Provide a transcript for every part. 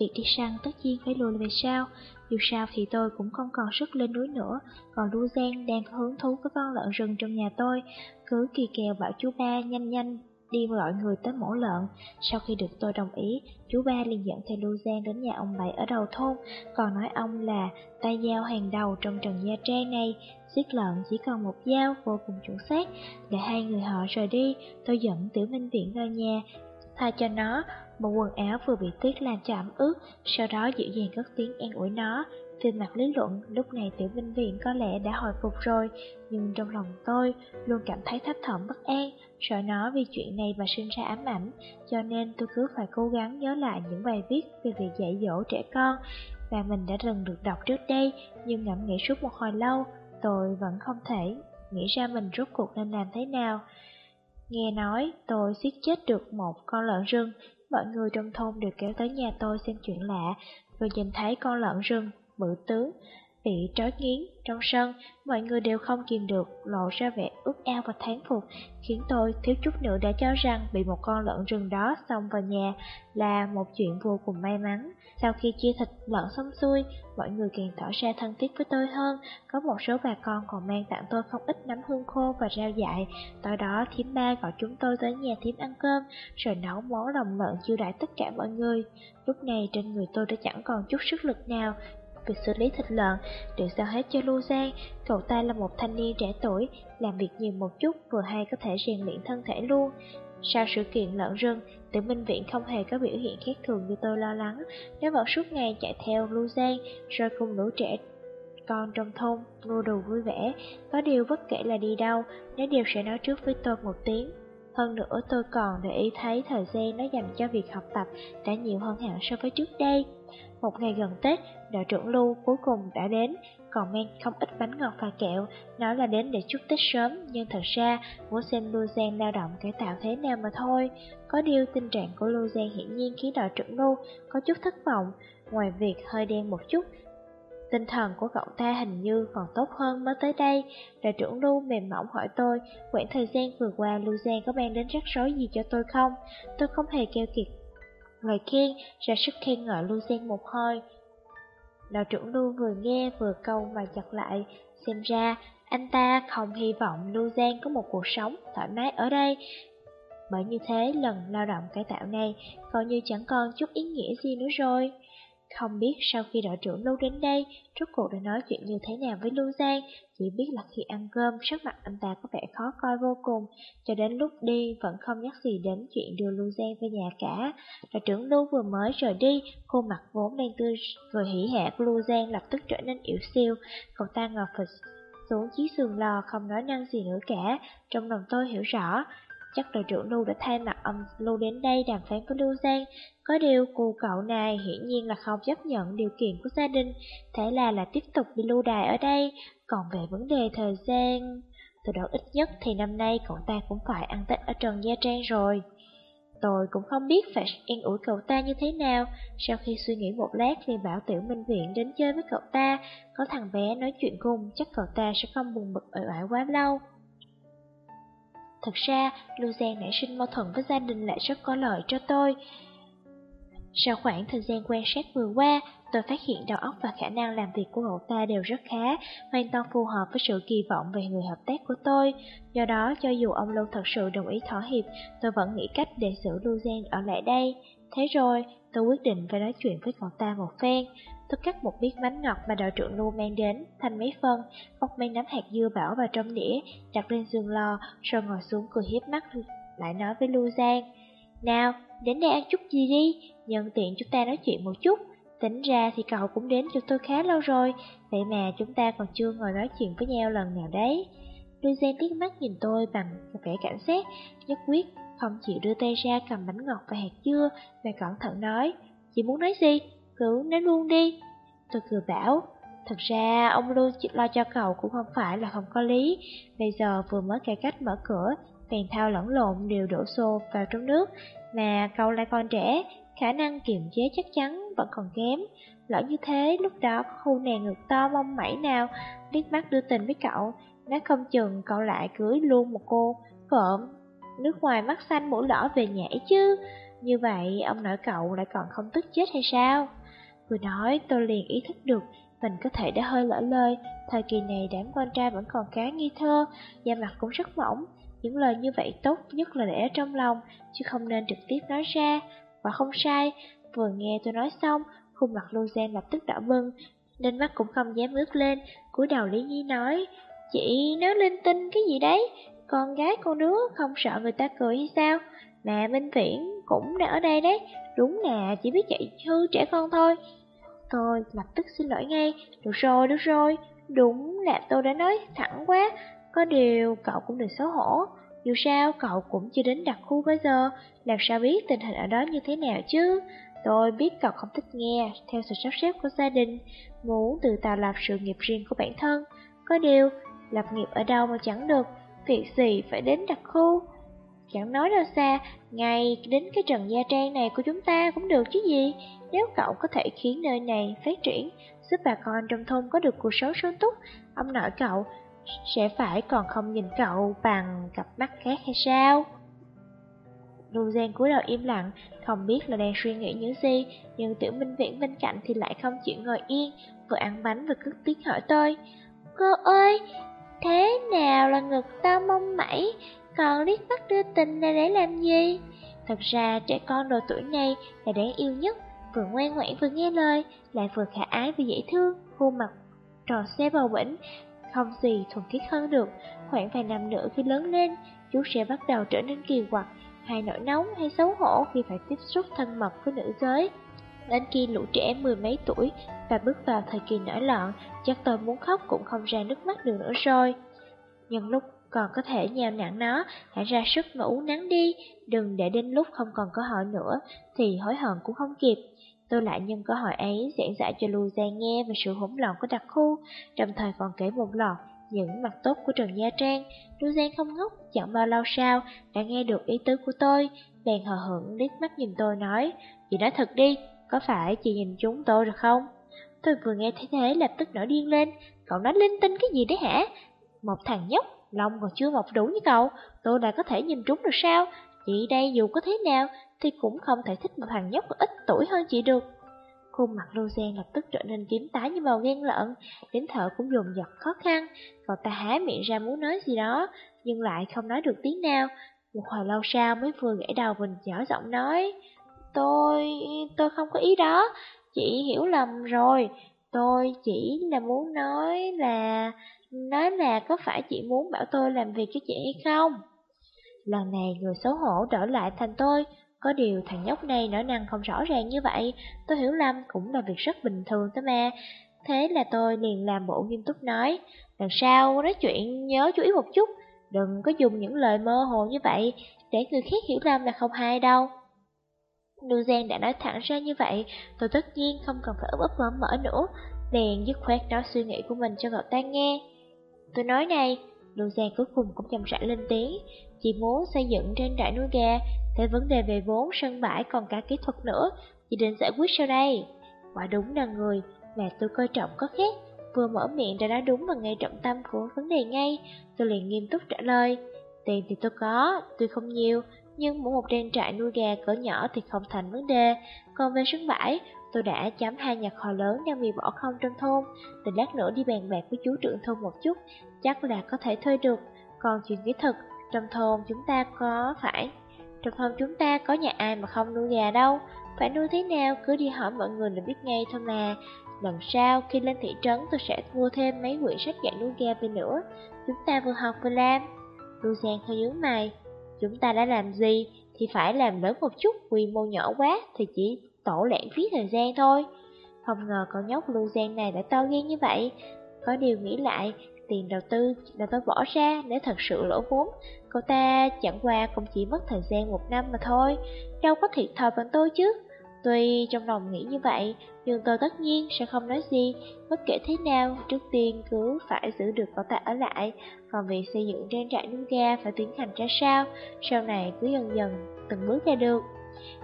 việc đi săn tất nhiên phải lùi về sau, dù sao thì tôi cũng không còn sức lên núi nữa, còn Lu Giang đang có hứng thú với con lợn rừng trong nhà tôi, cứ kỳ kèo bảo chú ba nhanh nhanh đi gọi người tới mổ lợn. Sau khi được tôi đồng ý, chú ba liền dẫn theo Lu Giang đến nhà ông Bảy ở đầu thôn, còn nói ông là tay dao hàng đầu trong trần gia trang này, giết lợn chỉ còn một dao vô cùng chuẩn xác. Để hai người họ rời đi, tôi dẫn Tiểu Minh Viện vào nhà, thay cho nó một quần áo vừa bị tuyết làm cho ẩm ướt, sau đó dịu dàng cất tiếng an ủi nó. Về mặt lý luận, lúc này tiểu minh viện có lẽ đã hồi phục rồi, nhưng trong lòng tôi luôn cảm thấy thấp thỏm bất an, sợ nó vì chuyện này mà sinh ra ám ảnh, cho nên tôi cứ phải cố gắng nhớ lại những bài viết về việc dạy dỗ trẻ con và mình đã từng được đọc trước đây, nhưng ngẫm nghĩ suốt một hồi lâu, tôi vẫn không thể nghĩ ra mình rốt cuộc nên làm thế nào. Nghe nói tôi giết chết được một con lợn rừng, mọi người trong thôn đều kéo tới nhà tôi xem chuyện lạ, vừa nhìn thấy con lợn rừng, bự tướng, bị trói nghiến trong sân, mọi người đều không kìm được, lộ ra vẻ ước ao và thán phục, khiến tôi thiếu chút nữa đã cho rằng bị một con lợn rừng đó xông vào nhà là một chuyện vô cùng may mắn. Sau khi chia thịt lợn xong xuôi, mọi người càng tỏ ra thân thiết với tôi hơn, có một số bà con còn mang tặng tôi không ít nấm hương khô và rau dại. Tối đó, thím ba gọi chúng tôi tới nhà thím ăn cơm, rồi nấu món lòng lợn chiêu đãi tất cả mọi người. Lúc này trên người tôi đã chẳng còn chút sức lực nào, Việc xử lý thịt lợn đều giao hết cho Lu Giang, cậu ta là một thanh niên trẻ tuổi, làm việc nhiều một chút vừa hay có thể rèn luyện thân thể luôn. Sau sự kiện lợn rừng, Tử minh viện không hề có biểu hiện khác thường như tôi lo lắng, nếu vẫn suốt ngày chạy theo Lưu Giang, rồi cùng lũ trẻ con trong thôn, ngô đồ vui vẻ, có điều bất kể là đi đâu, nó đều sẽ nói trước với tôi một tiếng. Hơn nữa tôi còn để ý thấy thời gian nó dành cho việc học tập đã nhiều hơn hẳn so với trước đây. Một ngày gần Tết, đội trưởng Lưu cuối cùng đã đến, còn mang không ít bánh ngọt và kẹo, nói là đến để chúc Tết sớm, nhưng thật ra muốn xem Lưu Giang lao động cải tạo thế nào mà thôi. Có điều tình trạng của Lưu Giang hiển nhiên khiến đội trưởng Lưu có chút thất vọng, ngoài việc hơi đen một chút, Tinh thần của cậu ta hình như còn tốt hơn mới tới đây. Đội trưởng Lu mềm mỏng hỏi tôi, quãng thời gian vừa qua Lu Giang có mang đến rắc rối gì cho tôi không? Tôi không hề keo kiệt lời khen, ra sức khen ngợi Lu Giang một hơi. Đội trưởng Lu vừa nghe vừa câu mà chặt lại, xem ra anh ta không hy vọng Lu Giang có một cuộc sống thoải mái ở đây. Bởi như thế lần lao động cải tạo này coi như chẳng còn chút ý nghĩa gì nữa rồi. Không biết sau khi đội trưởng Lưu đến đây, rốt cuộc đã nói chuyện như thế nào với Lưu Giang, chỉ biết là khi ăn cơm, sắc mặt anh ta có vẻ khó coi vô cùng, cho đến lúc đi vẫn không nhắc gì đến chuyện đưa Lưu Giang về nhà cả. Đội trưởng Lưu vừa mới rời đi, khuôn mặt vốn đang tươi vừa hỉ hạ của Lưu Giang lập tức trở nên yếu siêu, cậu ta ngọt phịch xuống chiếc sườn lò không nói năng gì nữa cả, trong lòng tôi hiểu rõ, Chắc đội trưởng Lưu đã thay mặt ông Lưu đến đây đàm phán với Lưu Giang. Có điều cô cậu này hiển nhiên là không chấp nhận điều kiện của gia đình, thế là là tiếp tục đi lưu đài ở đây. Còn về vấn đề thời gian, Từ đó ít nhất thì năm nay cậu ta cũng phải ăn Tết ở Trần Gia Trang rồi. Tôi cũng không biết phải yên ủi cậu ta như thế nào, sau khi suy nghĩ một lát thì bảo Tiểu Minh Viện đến chơi với cậu ta, có thằng bé nói chuyện cùng chắc cậu ta sẽ không buồn bực ở ải quá lâu. Thật ra, Luzan nảy sinh mâu thuẫn với gia đình lại rất có lợi cho tôi. Sau khoảng thời gian quan sát vừa qua, tôi phát hiện đầu óc và khả năng làm việc của cậu ta đều rất khá, hoàn toàn phù hợp với sự kỳ vọng về người hợp tác của tôi. Do đó, cho dù ông Lưu thật sự đồng ý thỏa hiệp, tôi vẫn nghĩ cách để giữ Luzan ở lại đây. Thế rồi, tôi quyết định phải nói chuyện với cậu ta một phen. Tôi cắt một miếng bánh ngọt mà đội trưởng Lưu mang đến, thành mấy phân, bóc mấy nắm hạt dưa bảo vào trong đĩa, đặt lên giường lò, rồi ngồi xuống cười hiếp mắt, lại nói với Lưu Giang. Nào, đến đây ăn chút gì đi, nhân tiện chúng ta nói chuyện một chút. Tính ra thì cậu cũng đến cho tôi khá lâu rồi, vậy mà chúng ta còn chưa ngồi nói chuyện với nhau lần nào đấy. Lưu Giang liếc mắt nhìn tôi bằng vẻ cảnh sát, nhất quyết, không chịu đưa tay ra cầm bánh ngọt và hạt dưa, mà cẩn thận nói, chị muốn nói gì? Cứ nói luôn đi. Tôi cười bảo, thật ra ông luôn lo cho cậu cũng không phải là không có lý. Bây giờ vừa mới cải cách mở cửa, tiền thao lẫn lộn đều đổ xô vào trong nước, mà cậu lại còn trẻ, khả năng kiềm chế chắc chắn vẫn còn kém. Lỡ như thế, lúc đó có khu nàng ngực to mong mẩy nào, liếc mắt đưa tình với cậu, nói không chừng cậu lại cưới luôn một cô, vợ nước ngoài mắt xanh mũi đỏ về nhảy chứ. Như vậy, ông nội cậu lại còn không tức chết hay sao? Vừa nói, tôi liền ý thức được, mình có thể đã hơi lỡ lời, thời kỳ này đám con trai vẫn còn khá nghi thơ, da mặt cũng rất mỏng. Những lời như vậy tốt nhất là để ở trong lòng, chứ không nên trực tiếp nói ra. Và không sai, vừa nghe tôi nói xong, khuôn mặt Lưu Giang lập tức đỏ bừng, nên mắt cũng không dám ngước lên, cúi đầu Lý Nhi nói, Chị nói linh tinh cái gì đấy, con gái con đứa không sợ người ta cười hay sao? Mà Minh Viễn cũng đã ở đây đấy, đúng là chỉ biết chạy hư trẻ con thôi. Tôi lập tức xin lỗi ngay, được rồi, được rồi, đúng là tôi đã nói thẳng quá, có điều cậu cũng đừng xấu hổ. Dù sao cậu cũng chưa đến đặc khu bây giờ, làm sao biết tình hình ở đó như thế nào chứ? Tôi biết cậu không thích nghe, theo sự sắp xếp của gia đình, muốn tự tạo lập sự nghiệp riêng của bản thân. Có điều, lập nghiệp ở đâu mà chẳng được, việc gì phải đến đặc khu. Chẳng nói đâu xa, ngay đến cái trần gia trang này của chúng ta cũng được chứ gì. Nếu cậu có thể khiến nơi này phát triển, giúp bà con trong thôn có được cuộc sống sung túc, ông nội cậu sẽ phải còn không nhìn cậu bằng cặp mắt khác hay sao? Lưu Giang cúi đầu im lặng, không biết là đang suy nghĩ những gì, nhưng tiểu minh viễn bên cạnh thì lại không chịu ngồi yên, vừa ăn bánh vừa cất tiếng hỏi tôi. Cô ơi, thế nào là ngực to mông mẩy, còn liếc mắt đưa tình là để làm gì? Thật ra trẻ con độ tuổi này là đáng yêu nhất, vừa ngoan ngoãn vừa nghe lời, lại vừa khả ái vừa dễ thương, khuôn mặt tròn xe bầu bỉnh, không gì thuần khiết hơn được. Khoảng vài năm nữa khi lớn lên, chú sẽ bắt đầu trở nên kỳ quặc, hay nổi nóng hay xấu hổ khi phải tiếp xúc thân mật với nữ giới. Đến khi lũ trẻ mười mấy tuổi và bước vào thời kỳ nổi loạn, chắc tôi muốn khóc cũng không ra nước mắt được nữa rồi. Nhưng lúc còn có thể nhào nặn nó, hãy ra sức mà uống nắng đi, đừng để đến lúc không còn cơ hội nữa, thì hối hận cũng không kịp. Tôi lại nhân cơ hội ấy giảng giải cho Lưu Giang nghe về sự hỗn loạn của đặc khu, đồng thời còn kể một loạt những mặt tốt của Trần Gia Trang. Lưu Giang không ngốc, chẳng bao lâu sau, đã nghe được ý tứ của tôi, bèn hờ hững liếc mắt nhìn tôi nói, chị nói thật đi, có phải chị nhìn chúng tôi rồi không? Tôi vừa nghe thấy thế lập tức nổi điên lên, cậu nói linh tinh cái gì đấy hả? Một thằng nhóc, Long còn chưa mọc đủ như cậu, tôi đã có thể nhìn trúng được sao? Chị đây dù có thế nào thì cũng không thể thích một thằng nhóc ít tuổi hơn chị được. Khuôn mặt Lưu Giang lập tức trở nên tím tái như màu ghen lợn, đến thở cũng dồn dập khó khăn. Cậu ta há miệng ra muốn nói gì đó, nhưng lại không nói được tiếng nào. Một hồi lâu sau mới vừa gãy đầu mình nhỏ giọng nói, Tôi... tôi không có ý đó, chị hiểu lầm rồi. Tôi chỉ là muốn nói là... Nói là có phải chị muốn bảo tôi làm việc cho chị hay không? Lần này người xấu hổ đổi lại thành tôi, có điều thằng nhóc này nở năng không rõ ràng như vậy, tôi hiểu lầm cũng là việc rất bình thường thôi mà. Thế là tôi liền làm bộ nghiêm túc nói, lần sau nói chuyện nhớ chú ý một chút, đừng có dùng những lời mơ hồ như vậy, để người khác hiểu lầm là không hay đâu. Lưu Giang đã nói thẳng ra như vậy, tôi tất nhiên không cần phải ấp ấp mở mở nữa, liền dứt khoát nói suy nghĩ của mình cho cậu ta nghe. Tôi nói này, Lưu Giang cuối cùng cũng chậm rãi lên tiếng, chị muốn xây dựng trên trại nuôi gà, thế vấn đề về vốn, sân bãi còn cả kỹ thuật nữa, chị định giải quyết sau đây. Quả đúng là người mà tôi coi trọng có khác, vừa mở miệng đã nói đúng và ngay trọng tâm của vấn đề ngay, tôi liền nghiêm túc trả lời. Tiền thì tôi có, tuy không nhiều, nhưng mỗi một trang trại nuôi gà cỡ nhỏ thì không thành vấn đề. Còn về sân bãi, tôi đã chấm hai nhà kho lớn đang bị bỏ không trong thôn. Từ lát nữa đi bàn bạc với chú trưởng thôn một chút, chắc là có thể thuê được. Còn chuyện kỹ thực trong thôn chúng ta có phải Trong thôn chúng ta có nhà ai mà không nuôi gà đâu Phải nuôi thế nào cứ đi hỏi mọi người là biết ngay thôi mà Lần sau khi lên thị trấn tôi sẽ mua thêm mấy quyển sách dạy nuôi gà về nữa Chúng ta vừa học vừa làm Lưu Giang hơi nhướng mày Chúng ta đã làm gì thì phải làm lớn một chút Quy mô nhỏ quá thì chỉ tổ lãng phí thời gian thôi Không ngờ con nhóc Lưu gian này đã to ghen như vậy Có điều nghĩ lại tiền đầu tư là tôi bỏ ra để thật sự lỗ vốn. Cậu ta chẳng qua cũng chỉ mất thời gian một năm mà thôi, đâu có thiệt thòi bằng tôi chứ. Tuy trong lòng nghĩ như vậy, nhưng tôi tất nhiên sẽ không nói gì, bất kể thế nào, trước tiên cứ phải giữ được cậu ta ở lại, còn việc xây dựng trang trại nuôi ga phải tiến hành ra sao, sau này cứ dần dần, từng bước ra được.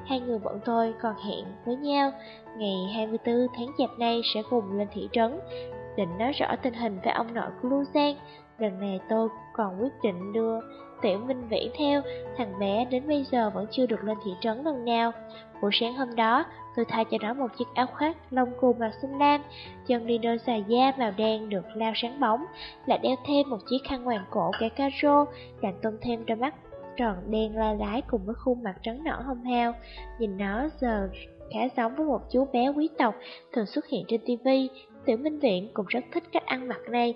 Hai người bọn tôi còn hẹn với nhau, ngày 24 tháng chạp nay sẽ cùng lên thị trấn, định nói rõ tình hình với ông nội của Lưu Giang. Lần này tôi còn quyết định đưa Tiểu Minh Vĩ theo, thằng bé đến bây giờ vẫn chưa được lên thị trấn lần nào. Buổi sáng hôm đó, tôi thay cho nó một chiếc áo khoác lông cù màu xanh lam, chân đi đôi giày da màu đen được lao sáng bóng, lại đeo thêm một chiếc khăn hoàng cổ kẻ caro, càng tôn thêm đôi mắt tròn đen la lái cùng với khuôn mặt trắng nõn hồng hao. Nhìn nó giờ khá giống với một chú bé quý tộc thường xuất hiện trên tivi. Tiểu Minh Viện cũng rất thích cách ăn mặc này,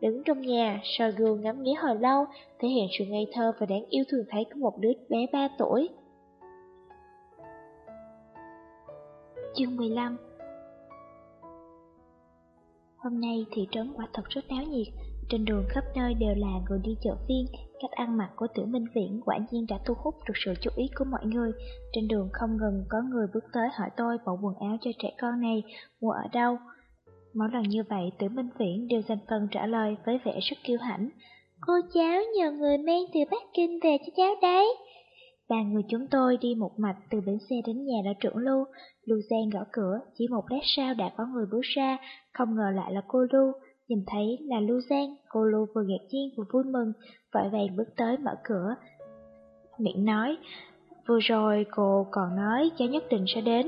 Đứng trong nhà, soi gương ngắm nghía hồi lâu, thể hiện sự ngây thơ và đáng yêu thường thấy của một đứa bé 3 tuổi. Chương 15 Hôm nay thị trấn quả thật rất náo nhiệt, trên đường khắp nơi đều là người đi chợ phiên, cách ăn mặc của tiểu minh viễn quả nhiên đã thu hút được sự chú ý của mọi người. Trên đường không ngừng có người bước tới hỏi tôi bộ quần áo cho trẻ con này mua ở đâu. Mỗi lần như vậy, Tử Minh Viễn đều dành phần trả lời với vẻ rất kiêu hãnh. Cô cháu nhờ người mang từ Bắc Kinh về cho cháu đấy. Ba người chúng tôi đi một mạch từ bến xe đến nhà đã trưởng Lưu. Lưu Giang gõ cửa, chỉ một lát sau đã có người bước ra, không ngờ lại là cô Lưu. Nhìn thấy là Lưu Giang, cô Lưu vừa ngạc nhiên vừa vui mừng, vội vàng bước tới mở cửa. Miệng nói, vừa rồi cô còn nói cháu nhất định sẽ đến,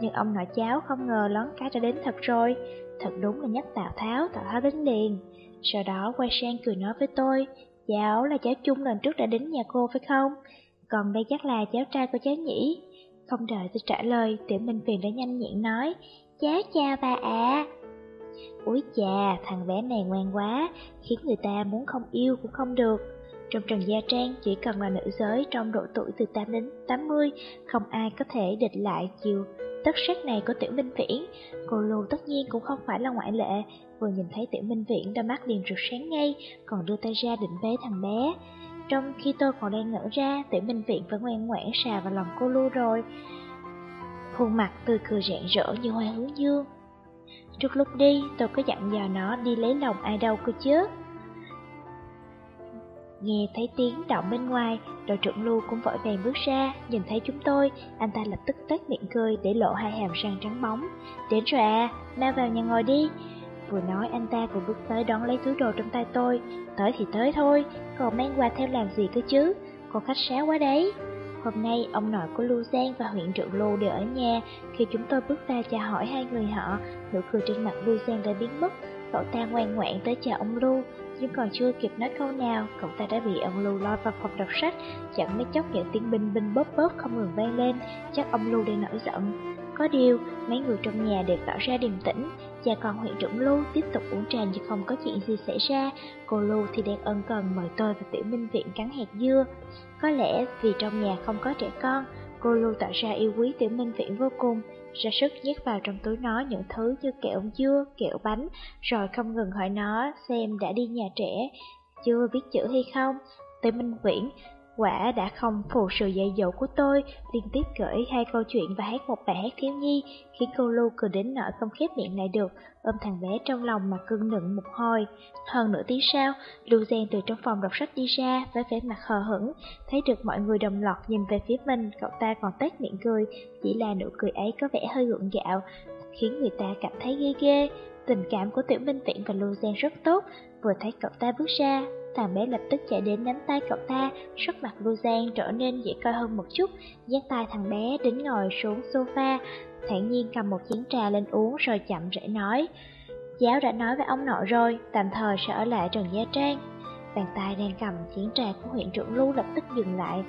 nhưng ông nội cháu không ngờ lón cá đã đến thật rồi. Thật đúng là nhắc Tào Tháo, Tào Tháo đến liền. Sau đó quay sang cười nói với tôi, cháu là cháu chung lần trước đã đến nhà cô phải không? Còn đây chắc là cháu trai của cháu nhỉ? Không đợi tôi trả lời, tiểu minh phiền đã nhanh nhẹn nói, cháu chào bà ạ. Úi chà, thằng bé này ngoan quá, khiến người ta muốn không yêu cũng không được. Trong Trần Gia Trang chỉ cần là nữ giới trong độ tuổi từ 8 đến 80, không ai có thể địch lại chiều tất sắc này của Tiểu Minh Viễn. Cô Lưu tất nhiên cũng không phải là ngoại lệ, vừa nhìn thấy Tiểu Minh Viễn đôi mắt liền rực sáng ngay, còn đưa tay ra định bế thằng bé. Trong khi tôi còn đang ngỡ ra, Tiểu Minh Viễn vẫn ngoan ngoãn xà vào lòng cô Lưu rồi. Khuôn mặt tươi cười rạng rỡ như hoa hướng dương. Trước lúc đi, tôi có dặn dò nó đi lấy lòng ai đâu cơ chứ. Nghe thấy tiếng động bên ngoài, đội trưởng Lưu cũng vội vàng bước ra, nhìn thấy chúng tôi, anh ta lập tức tét miệng cười để lộ hai hàm răng trắng bóng. Đến rồi à, mau vào nhà ngồi đi. Vừa nói anh ta vừa bước tới đón lấy túi đồ trong tay tôi, tới thì tới thôi, còn mang quà theo làm gì cơ chứ, còn khách sáo quá đấy. Hôm nay ông nội của Lu Giang và huyện trưởng Lu đều ở nhà, khi chúng tôi bước ra chào hỏi hai người họ, nụ cười trên mặt Lưu Giang đã biến mất, cậu ta ngoan ngoãn tới chào ông Lưu, nhưng còn chưa kịp nói câu nào, cậu ta đã bị ông Lưu lôi vào phòng đọc sách, chẳng mấy chốc những tiếng binh binh bóp bóp không ngừng vang lên, chắc ông Lưu đang nổi giận. Có điều, mấy người trong nhà đều tỏ ra điềm tĩnh, cha con huyện trưởng Lưu tiếp tục uống trà như không có chuyện gì xảy ra, cô Lưu thì đang ân cần mời tôi và tiểu minh viện cắn hạt dưa. Có lẽ vì trong nhà không có trẻ con, cô luôn tỏ ra yêu quý tiểu minh Viễn vô cùng, ra sức nhét vào trong túi nó những thứ như kẹo dưa, kẹo bánh, rồi không ngừng hỏi nó xem đã đi nhà trẻ, chưa biết chữ hay không. Tiểu Minh Viễn, quả đã không phụ sự dạy dỗ của tôi, liên tiếp gửi hai câu chuyện và hát một bài hát thiếu nhi, khiến cô Lu cười đến nỗi không khép miệng lại được, ôm thằng bé trong lòng mà cưng nựng một hồi. Hơn nửa tiếng sau, Lu Giang từ trong phòng đọc sách đi ra với vẻ mặt hờ hững, thấy được mọi người đồng loạt nhìn về phía mình, cậu ta còn tét miệng cười, chỉ là nụ cười ấy có vẻ hơi gượng gạo, khiến người ta cảm thấy ghê ghê. Tình cảm của Tiểu Minh Viễn và Lu Giang rất tốt, vừa thấy cậu ta bước ra, thằng bé lập tức chạy đến nắm tay cậu ta, sắc mặt Lu Giang trở nên dễ coi hơn một chút, dắt tay thằng bé đến ngồi xuống sofa, thản nhiên cầm một chén trà lên uống rồi chậm rãi nói. Giáo đã nói với ông nội rồi, tạm thời sẽ ở lại Trần Gia Trang. Bàn tay đang cầm chén trà của huyện trưởng Lu lập tức dừng lại,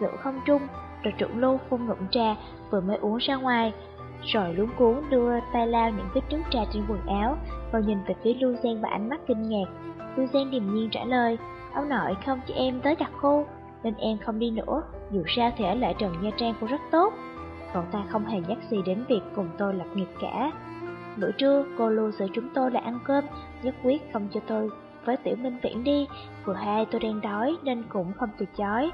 giữa không trung, rồi trưởng Lu phun ngụm trà vừa mới uống ra ngoài, rồi luống cuốn đưa tay lao những vết nước trà trên quần áo, và nhìn về phía Lu Giang và ánh mắt kinh ngạc. Tư Giang điềm nhiên trả lời, ông nội không cho em tới đặt khu, nên em không đi nữa, dù sao thì ở lại Trần Nha Trang cũng rất tốt. Cậu ta không hề nhắc gì đến việc cùng tôi lập nghiệp cả. Bữa trưa, cô lưu giữ chúng tôi là ăn cơm, nhất quyết không cho tôi với Tiểu Minh Viễn đi, vừa hai tôi đang đói nên cũng không từ chối.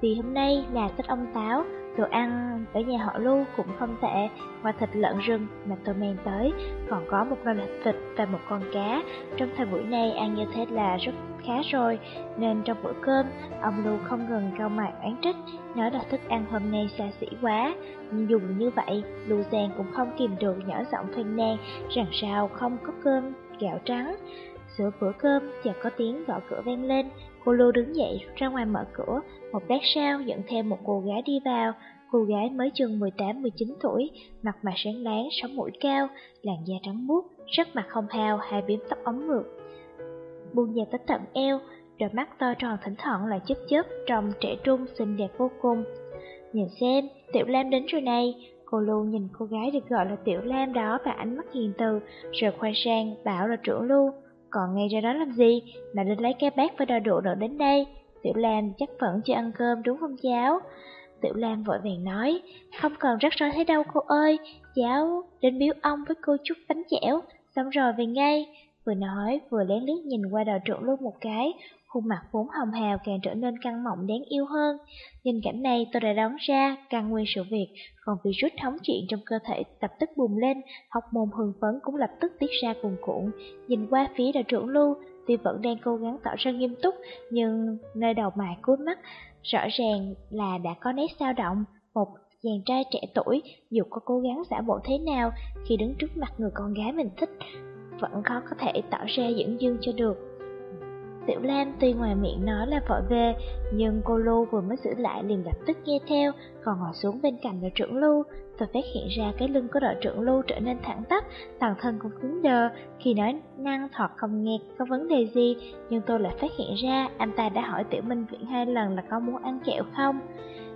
Vì hôm nay là Tết ông Táo, Đồ ăn ở nhà họ Lưu cũng không tệ, ngoài thịt lợn rừng mà tôi mang tới, còn có một nồi thịt và một con cá. Trong thời buổi này ăn như thế là rất khá rồi, nên trong bữa cơm, ông Lưu không ngừng cau mày oán trách, nói là thức ăn hôm nay xa xỉ quá. Nhưng dù như vậy, Lưu Giang cũng không kìm được nhỏ giọng phàn nàn rằng sao không có cơm, gạo trắng. Giữa bữa cơm, chợt có tiếng gõ cửa vang lên, cô Lưu đứng dậy ra ngoài mở cửa, một lát sau dẫn theo một cô gái đi vào. Cô gái mới chừng 18-19 tuổi, mặt mày sáng láng, sống mũi cao, làn da trắng muốt, rất mặt không hào, hai bím tóc ống ngược. Buông da tới tận eo, đôi mắt to tròn thỉnh thoảng là chớp chớp, trông trẻ trung, xinh đẹp vô cùng. Nhìn xem, Tiểu Lam đến rồi này, cô Lưu nhìn cô gái được gọi là Tiểu Lam đó và ánh mắt hiền từ, rồi khoai sang bảo là trưởng Lưu. Còn ngay ra đó làm gì, mà lên lấy cái bát với đo độ nữa đến đây. Tiểu Lam chắc vẫn chưa ăn cơm đúng không cháu? Tiểu Lam vội vàng nói, không còn rắc rối thế đâu cô ơi, cháu đến biếu ông với cô chút bánh chẻo, xong rồi về ngay. Vừa nói vừa lén liếc nhìn qua đầu trưởng luôn một cái, khuôn mặt vốn hồng hào càng trở nên căng mọng đáng yêu hơn. Nhìn cảnh này tôi đã đoán ra căn nguyên sự việc, còn virus thống chuyện trong cơ thể lập tức bùng lên, học môn hưng phấn cũng lập tức tiết ra cuồn cuộn. Nhìn qua phía đội trưởng lưu, tuy vẫn đang cố gắng tỏ ra nghiêm túc, nhưng nơi đầu mày cuối mắt, rõ ràng là đã có nét sao động. Một chàng trai trẻ tuổi, dù có cố gắng giả bộ thế nào, khi đứng trước mặt người con gái mình thích, vẫn khó có thể tỏ ra dưỡng dương cho được. Tiểu Lam tuy ngoài miệng nói là vội về, nhưng cô Lưu vừa mới giữ lại liền lập tức nghe theo, còn ngồi xuống bên cạnh đội trưởng Lưu. Tôi phát hiện ra cái lưng của đội trưởng Lưu trở nên thẳng tắp, toàn thân cũng cứng đờ. Khi nói năng hoặc không nghe có vấn đề gì, nhưng tôi lại phát hiện ra anh ta đã hỏi Tiểu Minh Viễn hai lần là có muốn ăn kẹo không.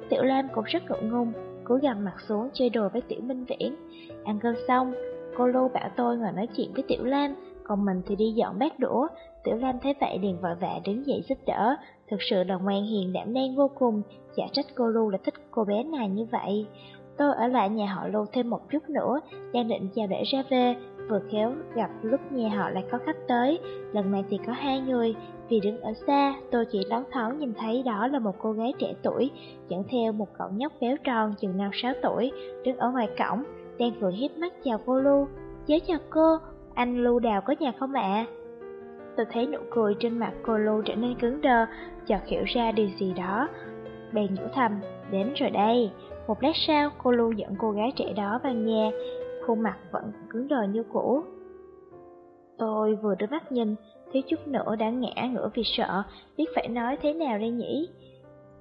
Tiểu Lam cũng rất ngượng ngùng, cúi gằm mặt xuống chơi đùa với Tiểu Minh Viễn. Ăn cơm xong, cô Lưu bảo tôi ngồi nói chuyện với Tiểu Lam, còn mình thì đi dọn bát đũa. Tiểu Lam thấy vậy liền vội vã đứng dậy giúp đỡ, thực sự là ngoan hiền đảm đang vô cùng, chả trách cô Lu là thích cô bé này như vậy. Tôi ở lại nhà họ Lu thêm một chút nữa, đang định chào để ra về, vừa khéo gặp lúc nhà họ lại có khách tới, lần này thì có hai người, vì đứng ở xa, tôi chỉ lóng thoáng nhìn thấy đó là một cô gái trẻ tuổi, dẫn theo một cậu nhóc béo tròn chừng 5-6 tuổi, đứng ở ngoài cổng, đang vừa hiếp mắt chào cô Lu. Chế chào cô, anh Lu Đào có nhà không ạ? Tôi thấy nụ cười trên mặt cô Lu trở nên cứng đơ, chợt hiểu ra điều gì đó. Bèn nhủ thầm, đến rồi đây. Một lát sau, cô Lu dẫn cô gái trẻ đó vào nhà, khuôn mặt vẫn cứng đờ như cũ. Tôi vừa đưa mắt nhìn, thiếu chút nữa đã ngã ngửa vì sợ, biết phải nói thế nào đây nhỉ?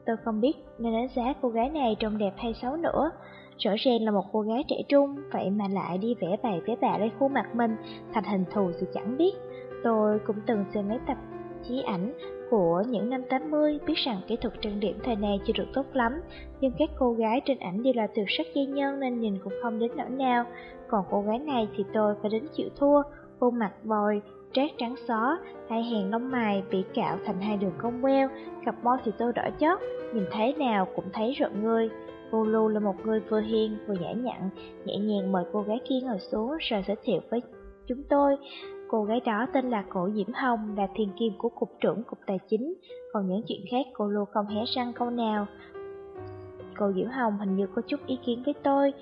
Tôi không biết nên đánh giá cô gái này trông đẹp hay xấu nữa. Rõ ràng là một cô gái trẻ trung, vậy mà lại đi vẽ bày vẽ bạ lên khuôn mặt mình, thành hình thù thì chẳng biết. Tôi cũng từng xem mấy tập chí ảnh của những năm 80 biết rằng kỹ thuật trang điểm thời này chưa được tốt lắm, nhưng các cô gái trên ảnh đều là tuyệt sắc dây nhân nên nhìn cũng không đến nỗi nào. Còn cô gái này thì tôi phải đến chịu thua, khuôn mặt bồi, trát trắng xó, hai hàng lông mày bị cạo thành hai đường cong queo, cặp môi thì tôi đỏ chót, nhìn thấy nào cũng thấy rợn người. Cô Lu là một người vừa hiền vừa nhã nhặn, nhẹ nhàng mời cô gái kia ngồi xuống rồi giới thiệu với chúng tôi. Cô gái đó tên là Cổ Diễm Hồng, là thiền kim của Cục trưởng Cục Tài chính, còn những chuyện khác cô lô không hé răng câu nào. Cô Diễm Hồng hình như có chút ý kiến với tôi,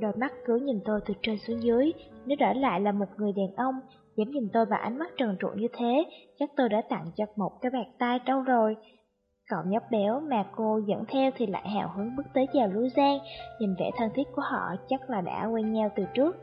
đôi mắt cứ nhìn tôi từ trên xuống dưới, nếu đổi lại là một người đàn ông, dám nhìn tôi bằng ánh mắt trần trụi như thế, chắc tôi đã tặng cho một cái bạc tay đâu rồi. Cậu nhóc béo mà cô dẫn theo thì lại hào hứng bước tới chào Lưu Giang, nhìn vẻ thân thiết của họ chắc là đã quen nhau từ trước.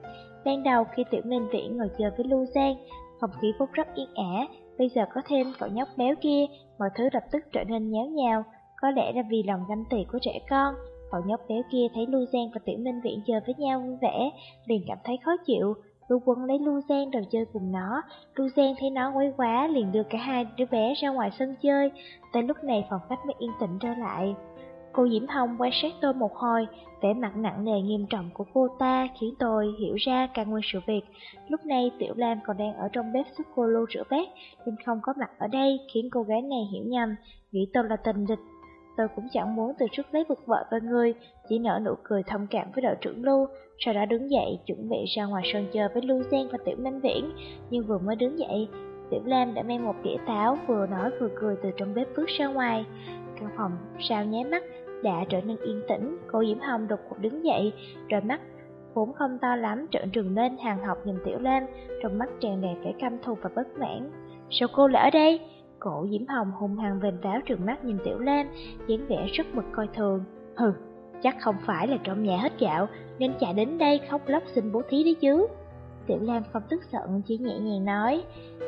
Ban đầu khi Tiểu Minh Viễn ngồi chơi với Lưu Giang, không khí vốn rất yên ả, bây giờ có thêm cậu nhóc béo kia, mọi thứ lập tức trở nên nháo nhào, có lẽ là vì lòng ganh tị của trẻ con. Cậu nhóc béo kia thấy Lưu Giang và Tiểu Minh Viễn chơi với nhau vui vẻ, liền cảm thấy khó chịu, Lưu Quân lấy Lưu Giang rồi chơi cùng nó. Lưu Giang thấy nó quấy quá liền đưa cả hai đứa bé ra ngoài sân chơi. Tới lúc này phòng khách mới yên tĩnh trở lại. Cô Diễm Hồng quan sát tôi một hồi, vẻ mặt nặng nề nghiêm trọng của cô ta khiến tôi hiểu ra căn nguyên sự việc. Lúc này Tiểu Lam còn đang ở trong bếp giúp cô lưu rửa bát, nên không có mặt ở đây khiến cô gái này hiểu nhầm, nghĩ tôi là tình địch. Tôi cũng chẳng muốn từ trước lấy vực vợ với người, chỉ nở nụ cười thông cảm với đội trưởng Lưu, sau đó đứng dậy chuẩn bị ra ngoài sân chơi với Lưu Giang và Tiểu Minh Viễn. Nhưng vừa mới đứng dậy, Tiểu Lam đã mang một đĩa táo vừa nói vừa cười từ trong bếp bước ra ngoài. Căn phòng sao nháy mắt, đã trở nên yên tĩnh, cô Diễm Hồng đột ngột đứng dậy, rồi mắt vốn không to lắm trợn trừng lên hàng học nhìn Tiểu Lam, trong mắt tràn đầy vẻ căm thù và bất mãn. Sao cô lại ở đây? Cổ Diễm Hồng hùng hằng vênh váo trừng mắt nhìn Tiểu Lam, dáng vẻ rất mực coi thường. Hừ, chắc không phải là trong nhà hết gạo, nên chạy đến đây khóc lóc xin bố thí đấy chứ. Tiểu Lam không tức giận, chỉ nhẹ nhàng nói,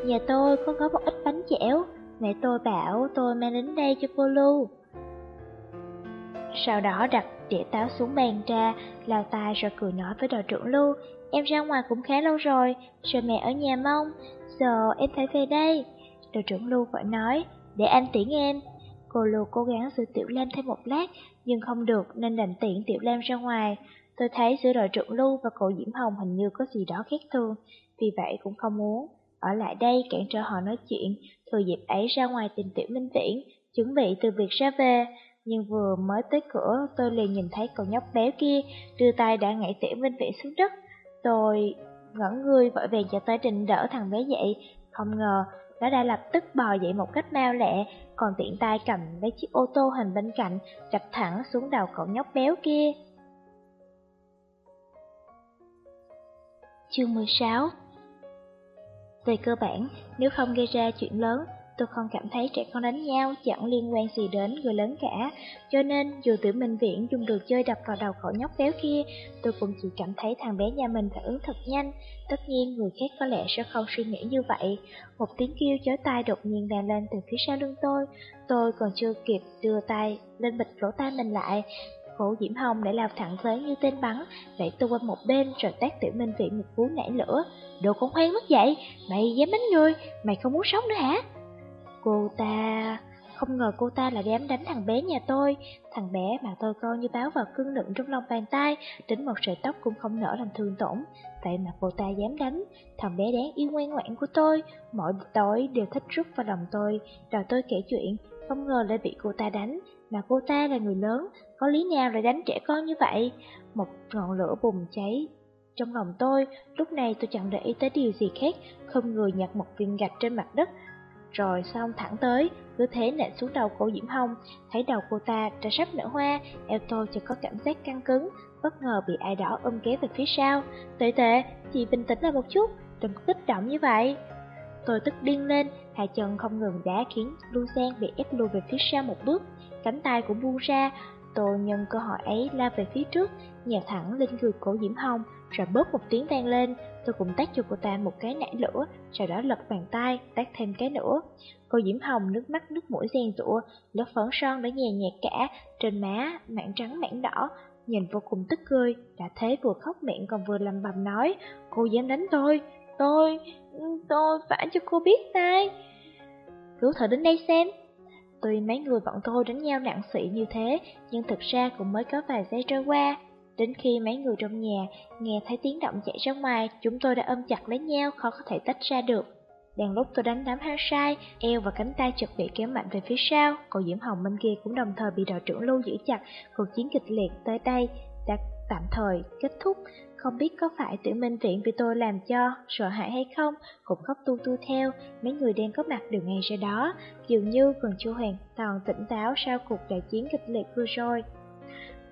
nhà tôi có có một ít bánh chẻo, mẹ tôi bảo tôi mang đến đây cho cô Lưu. Sau đó đặt đĩa táo xuống bàn ra, lao tay rồi cười nói với đội trưởng Lưu, em ra ngoài cũng khá lâu rồi, rồi mẹ ở nhà mong, giờ em phải về đây. Đội trưởng Lưu vội nói, để anh tiễn em. Cô Lưu cố gắng giữ Tiểu Lam thêm một lát, nhưng không được nên đành tiễn Tiểu Lam ra ngoài. Tôi thấy giữa đội trưởng Lưu và cậu Diễm Hồng hình như có gì đó khác thường, vì vậy cũng không muốn ở lại đây cản trở họ nói chuyện, thừa dịp ấy ra ngoài tìm Tiểu Minh Viễn, chuẩn bị từ việc ra về. Nhưng vừa mới tới cửa, tôi liền nhìn thấy cậu nhóc béo kia, đưa tay đã ngã Tiểu Minh Viễn xuống đất. Tôi ngẩn người vội vàng cho tới định đỡ thằng bé dậy, không ngờ nó đã lập tức bò dậy một cách mau lẹ, còn tiện tay cầm lấy chiếc ô tô hình bên cạnh, chập thẳng xuống đầu cậu nhóc béo kia. Chương 16 Về cơ bản, nếu không gây ra chuyện lớn, tôi không cảm thấy trẻ con đánh nhau chẳng liên quan gì đến người lớn cả. Cho nên, dù tiểu minh viễn dùng đồ chơi đập vào đầu cậu nhóc béo kia, tôi cũng chỉ cảm thấy thằng bé nhà mình phản ứng thật nhanh. Tất nhiên, người khác có lẽ sẽ không suy nghĩ như vậy. Một tiếng kêu chói tai đột nhiên vang lên từ phía sau lưng tôi. Tôi còn chưa kịp đưa tay lên bịch lỗ tai mình lại, Cổ Diễm Hồng đã lao thẳng tới như tên bắn, đẩy tôi qua một bên rồi tác tiểu minh viện một cú nảy lửa. Đồ con hoang mất dậy, mày dám đánh người, mày không muốn sống nữa hả? Cô ta... Không ngờ cô ta lại dám đánh thằng bé nhà tôi. Thằng bé mà tôi coi như báo vào cưng nựng trong lòng bàn tay Đến một sợi tóc cũng không nỡ làm thương tổn. Vậy mà cô ta dám đánh Thằng bé đáng yêu ngoan ngoãn của tôi. Mỗi tối đều thích rút vào lòng tôi Đòi tôi kể chuyện Không ngờ lại bị cô ta đánh. Mà cô ta là người lớn Có lý nào lại đánh trẻ con như vậy? Một ngọn lửa bùng cháy trong lòng tôi, lúc này tôi chẳng để ý tới điều gì khác, không người nhặt một viên gạch trên mặt đất, rồi xong thẳng tới, cứ thế nện xuống đầu cô Diễm Hồng, thấy đầu cô ta đã sắp nở hoa, eo tôi chỉ có cảm giác căng cứng, bất ngờ bị ai đó ôm kéo về phía sau. Tệ tệ, chị bình tĩnh lại một chút, đừng kích động như vậy. Tôi tức điên lên, hai chân không ngừng đá khiến Lu Giang bị ép lùi về phía sau một bước, cánh tay cũng buông ra. Tôi nhân cơ hội ấy la về phía trước, nhào thẳng lên người cổ Diễm Hồng, rồi bớt một tiếng vang lên, tôi cũng tát cho cô ta một cái nã lửa, sau đó lật bàn tay, tát thêm cái nữa. Cô Diễm Hồng nước mắt nước mũi ghen rụa, lớp phấn son đã nhè nhẹ cả, trên má, mảng trắng mảng đỏ, nhìn vô cùng tức cười, đã thế vừa khóc miệng còn vừa lầm bầm nói, cô dám đánh tôi, tôi, tôi phải cho cô biết tay. Cứu thở đến đây xem. Tuy mấy người bọn tôi đánh nhau nặng sĩ như thế, nhưng thực ra cũng mới có vài giây trôi qua, Đến khi mấy người trong nhà nghe thấy tiếng động chạy ra ngoài, chúng tôi đã ôm chặt lấy nhau, khó có thể tách ra được. Đang lúc tôi đánh đám hang sai, eo và cánh tay chợt bị kéo mạnh về phía sau, cậu Diễm Hồng bên kia cũng đồng thời bị đội trưởng lưu giữ chặt, cuộc chiến kịch liệt tới đây đã tạm thời kết thúc. Không biết có phải tự minh viện vì tôi làm cho, sợ hãi hay không, cũng khóc tu tu theo, mấy người đang có mặt đều ngay ra đó, dường như còn chưa hoàn toàn tỉnh táo sau cuộc đại chiến kịch liệt vừa rồi.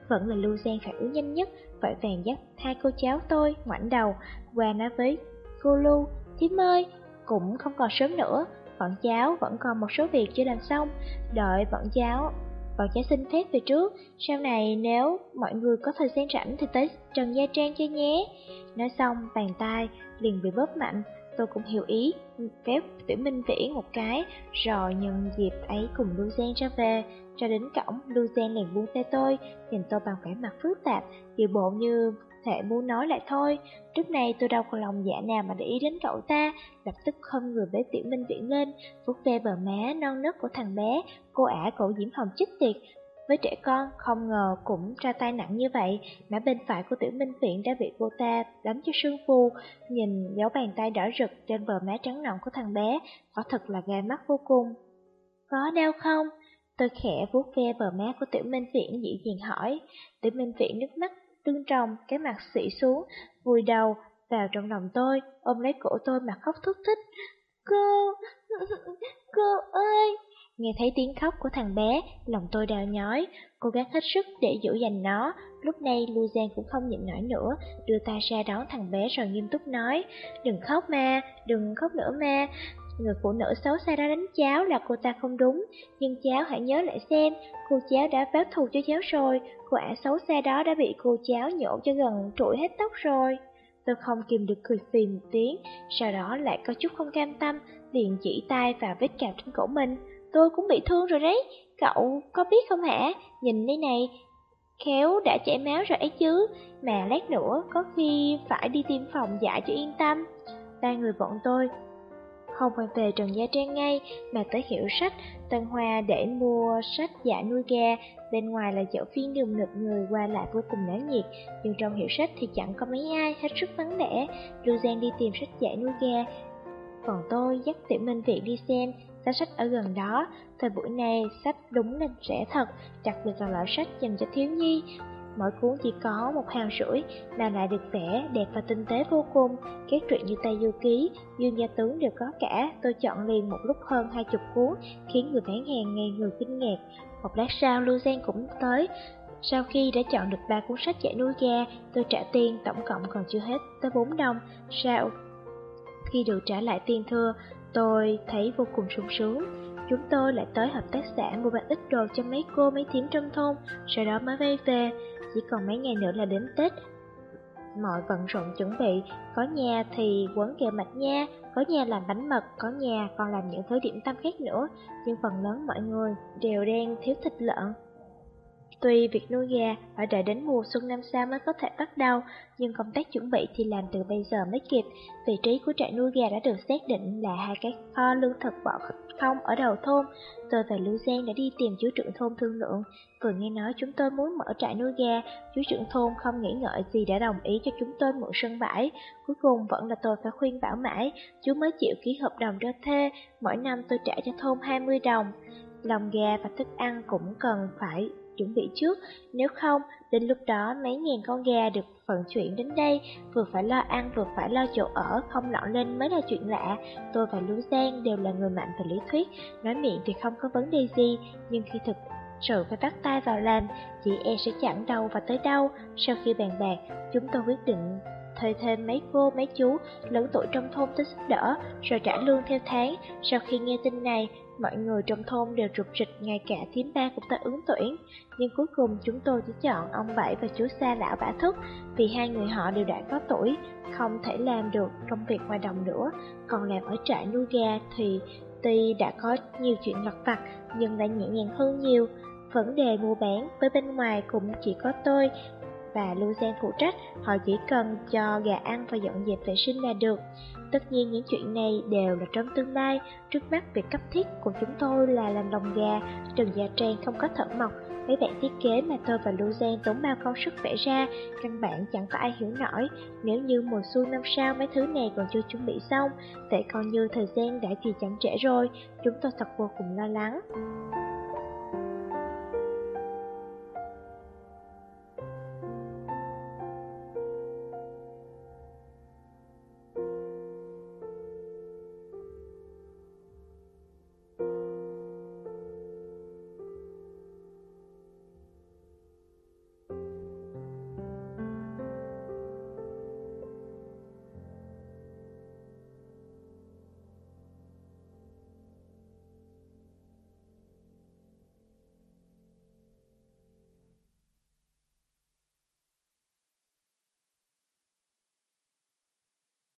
Vẫn là Lưu Giang phản ứng nhanh nhất, vội vàng dắt hai cô cháu tôi ngoảnh đầu, qua nói với cô Lưu, thím ơi, cũng không còn sớm nữa, bọn cháu vẫn còn một số việc chưa làm xong, đợi bọn cháu bọn cháu xin phép về trước, sau này nếu mọi người có thời gian rảnh thì tới Trần Gia Trang chơi nhé. Nói xong, bàn tay liền bị bóp mạnh, tôi cũng hiểu ý, kéo Tiểu Minh Viễn một cái, rồi nhân dịp ấy cùng Lưu Giang ra về. cho đến cổng, Lưu Giang liền buông tay tôi, nhìn tôi bằng vẻ mặt phức tạp, dự bộ như thể muốn nói lại thôi. Trước này tôi đâu có lòng dạ nào mà để ý đến cậu ta, lập tức không người bế Tiểu Minh Viễn lên, vuốt ve bờ má non nớt của thằng bé, cô ả cậu Diễm Hồng chích tiệt. Với trẻ con, không ngờ cũng ra tay nặng như vậy, mã bên phải của Tiểu Minh viện đã bị cô ta đánh cho sương phù, nhìn dấu bàn tay đỏ rực trên bờ má trắng nõn của thằng bé, quả thật là gai mắt vô cùng. Có đau không? Tôi khẽ vuốt ve bờ má của Tiểu Minh Viễn dịu dàng hỏi. Tiểu Minh Viễn nước mắt tương trồng, cái mặt xị xuống, vùi đầu vào trong lòng tôi, ôm lấy cổ tôi mà khóc thúc thích. Cô, cô ơi, Nghe thấy tiếng khóc của thằng bé, lòng tôi đau nhói, cố gắng hết sức để dỗ dành nó. Lúc này Lưu Giang cũng không nhịn nổi nữa, đưa tay ra đón thằng bé rồi nghiêm túc nói, đừng khóc ma, đừng khóc nữa ma, Người phụ nữ xấu xa đó đánh cháu là cô ta không đúng, nhưng cháu hãy nhớ lại xem, cô cháu đã báo thù cho cháu rồi, cô ả xấu xa đó đã bị cô cháu nhổ cho gần trụi hết tóc rồi. Tôi không kìm được cười phì một tiếng, sau đó lại có chút không cam tâm, liền chỉ tay vào vết cào trên cổ mình. Tôi cũng bị thương rồi đấy, cậu có biết không hả? Nhìn đây này, khéo đã chảy máu rồi ấy chứ, mà lát nữa có khi phải đi tiêm phòng dạ cho yên tâm. Ba người bọn tôi không phải về Trần Gia Trang ngay, mà tới hiệu sách, Tân Hoa để mua sách giả nuôi gà. Bên ngoài là chợ phiên đường nực người qua lại vô cùng náo nhiệt, nhưng trong hiệu sách thì chẳng có mấy ai, hết sức vắng vẻ. Lưu Giang đi tìm sách giả nuôi gà, còn tôi dắt Tiểu Minh Viện đi xem, giá sách ở gần đó. Thời buổi này, sách đúng nên rẻ thật, đặc biệt là loại sách dành cho thiếu nhi. Mỗi cuốn chỉ có một hàng rưỡi mà lại được vẽ đẹp và tinh tế vô cùng. Các truyện như Tây Du Ký, Dương Gia Tướng đều có cả. Tôi chọn liền một lúc hơn hai chục cuốn, khiến người bán hàng ngày người kinh ngạc. Một lát sau, Lưu Giang cũng tới. Sau khi đã chọn được ba cuốn sách dạy nuôi gà, tôi trả tiền tổng cộng còn chưa hết tới 4 đồng. Sau khi được trả lại tiền thưa, tôi thấy vô cùng sung sướng. Chúng tôi lại tới hợp tác xã mua bánh ít đồ cho mấy cô mấy thím trong thôn, sau đó mới quay về. Chỉ còn mấy ngày nữa là đến Tết Mọi vận rộn chuẩn bị Có nhà thì quấn kẹo mạch nha Có nhà làm bánh mật Có nhà còn làm những thứ điểm tâm khác nữa Nhưng phần lớn mọi người đều đang thiếu thịt lợn Tuy việc nuôi gà phải đợi đến mùa xuân năm sau mới có thể bắt đầu, nhưng công tác chuẩn bị thì làm từ bây giờ mới kịp. Vị trí của trại nuôi gà đã được xác định là hai cái kho lương thực bỏ không ở đầu thôn. Tôi và Lưu Giang đã đi tìm chú trưởng thôn thương lượng. Vừa nghe nói chúng tôi muốn mở trại nuôi gà, chú trưởng thôn không nghĩ ngợi gì đã đồng ý cho chúng tôi mượn sân bãi. Cuối cùng vẫn là tôi phải khuyên bảo mãi, chú mới chịu ký hợp đồng cho thuê, mỗi năm tôi trả cho thôn 20 đồng. Lòng gà và thức ăn cũng cần phải chuẩn bị trước, nếu không, đến lúc đó mấy ngàn con gà được vận chuyển đến đây, vừa phải lo ăn vừa phải lo chỗ ở, không lọn lên mới là chuyện lạ. Tôi và Lưu Giang đều là người mạnh về lý thuyết, nói miệng thì không có vấn đề gì, nhưng khi thực sự phải bắt tay vào làm, chị e sẽ chẳng đâu và tới đâu. Sau khi bàn bạc, chúng tôi quyết định thuê thêm mấy cô, mấy chú lớn tuổi trong thôn tới giúp đỡ, rồi trả lương theo tháng. Sau khi nghe tin này, mọi người trong thôn đều rụt rịch, ngay cả thím ba cũng ta ứng tuyển. Nhưng cuối cùng chúng tôi chỉ chọn ông Bảy và chú Sa lão bả thức, vì hai người họ đều đã có tuổi, không thể làm được công việc ngoài đồng nữa. Còn làm ở trại nuôi gà thì tuy đã có nhiều chuyện lặt vặt, nhưng đã nhẹ nhàng hơn nhiều. Vấn đề mua bán với bên ngoài cũng chỉ có tôi và Lưu Giang phụ trách, họ chỉ cần cho gà ăn và dọn dẹp vệ sinh là được. Tất nhiên những chuyện này đều là trong tương lai, trước mắt việc cấp thiết của chúng tôi là làm lồng gà, Trần Gia Trang không có thở mộc, mấy bạn thiết kế mà tôi và Lưu Giang tốn bao công sức vẽ ra, căn bản chẳng có ai hiểu nổi. Nếu như mùa xuân năm sau mấy thứ này còn chưa chuẩn bị xong, vậy còn như thời gian đã thì chẳng trễ rồi, chúng tôi thật vô cùng lo lắng.